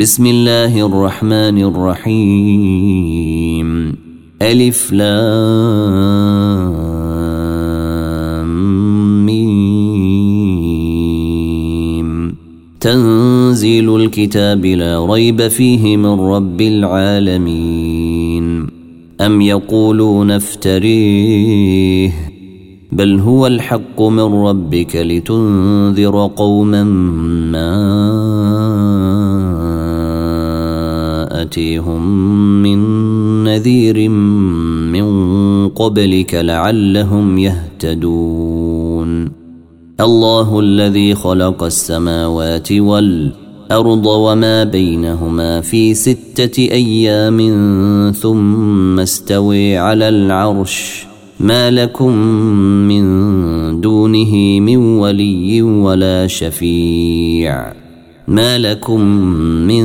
بسم الله الرحمن الرحيم. ألف لام ميم. تنزيل الكتاب لا ريب فيه من رب العالمين. أم يقولون افتريه. بل هو الحق من ربك لتنذر قوما ما ياتيهم من نذير من قبلك لعلهم يهتدون. الله الذي خلق السماوات والأرض وما بينهما في ستة أيام ثم استوي على العرش. ما لكم من دونه من ولي ولا شفيع. ما لكم من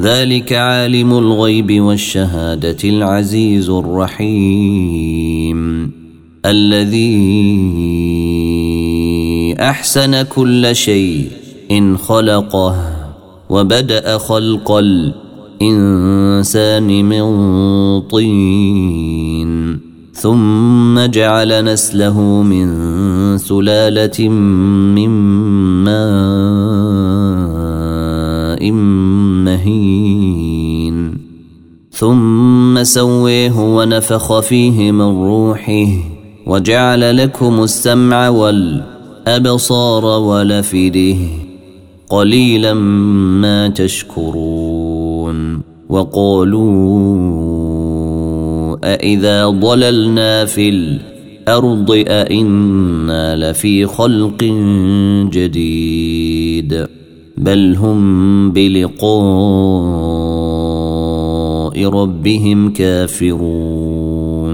ذلك عالم الغيب والشهادة العزيز الرحيم. الذي أحسن كل شيء إن خلقه وبدأ خلق الإنسان من طين. ثم جعل نسله من سلالة من ماء. ثم سويه ونفخ فيه من روحه وجعل لكم السمع والأبصار ولفده قليلا ما تشكرون وقالوا أإذا ضللنا في الأرض أإنا لفي خلق جديد بل هم بلقاء ربهم كافرون.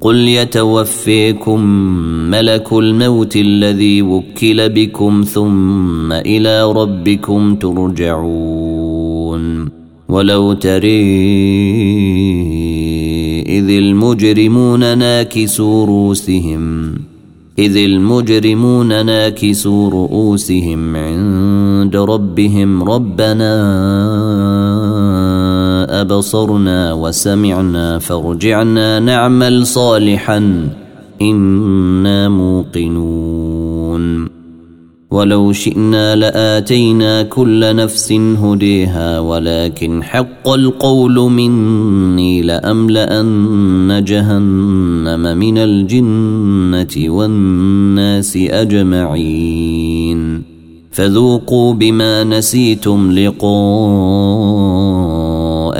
قل يتوفيكم ملك الموت الذي وكل بكم ثم إلى ربكم ترجعون. ولو تري إذ المجرمون ناكسوا رؤوسهم إذ المجرمون ناكسوا رؤوسهم عند ربهم ربنا أبصرنا وسمعنا فارجعنا نعمل صالحا. إنا موقنون. ولو شئنا لآتينا كل نفس هديها ولكن حق القول مني لأملأن جهنم من الجنة والناس أجمعين. فذوقوا بما نسيتم لقاء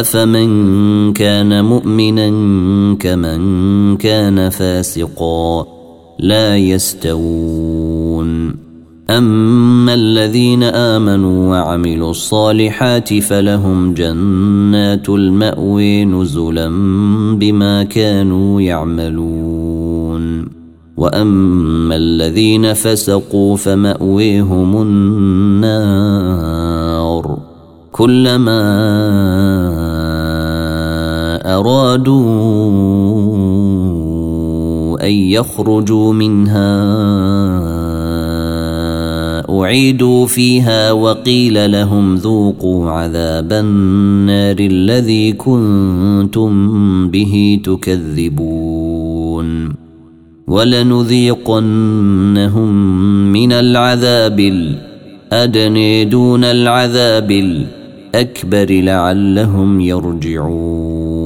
افمن كان مؤمنا كمن كان فاسقا لا يستوون اما الذين امنوا وعملوا الصالحات فلهم جنات الماوي نزلا بما كانوا يعملون واما الذين فسقوا فماويهم النار كلما أرادوا أن يخرجوا منها أعيدوا فيها وقيل لهم ذوقوا عذاب النار الذي كنتم به تكذبون ولنذيقنهم من العذاب الادني دون العذاب الأكبر لعلهم يرجعون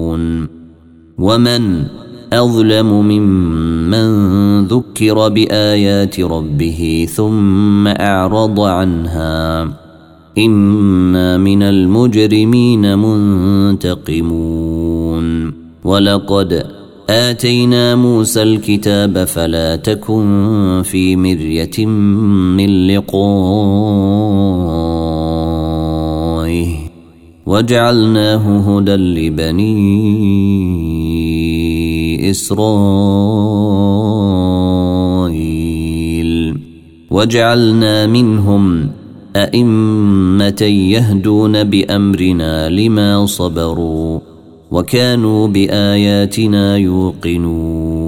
ومن اظلم ممن ذكر بايات ربه ثم اعرض عنها أنا من المجرمين منتقمون. ولقد اتينا موسى الكتاب فلا تكن في مريه من لقائه وجعلناه هدى لبني إسرائيل. وجعلنا منهم أئمة يهدون بأمرنا لما صبروا وكانوا بآياتنا يوقنون.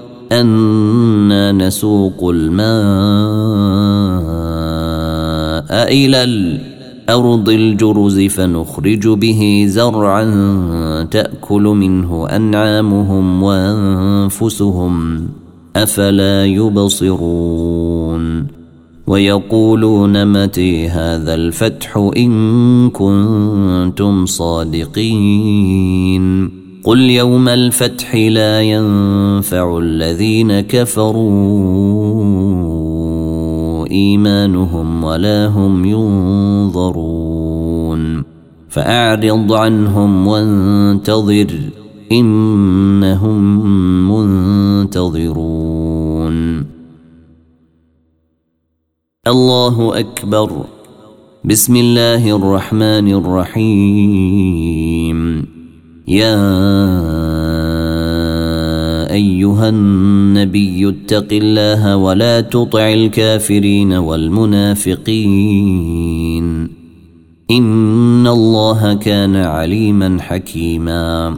أنا نسوق الماء إلى أرض الجرز فنخرج به زرعا تأكل منه أنعامهم وأنفسهم أفلا يبصرون ويقولون متى هذا الفتح إن كنتم صادقين قل يوم الفتح لا ينفع الذين كفروا إيمانهم ولا هم ينظرون فأعرض عنهم وانتظر إنهم منتظرون الله أكبر بسم الله الرحمن الرحيم يا أيها النبي اتق الله ولا تطع الكافرين والمنافقين. إن الله كان عليما حكيما.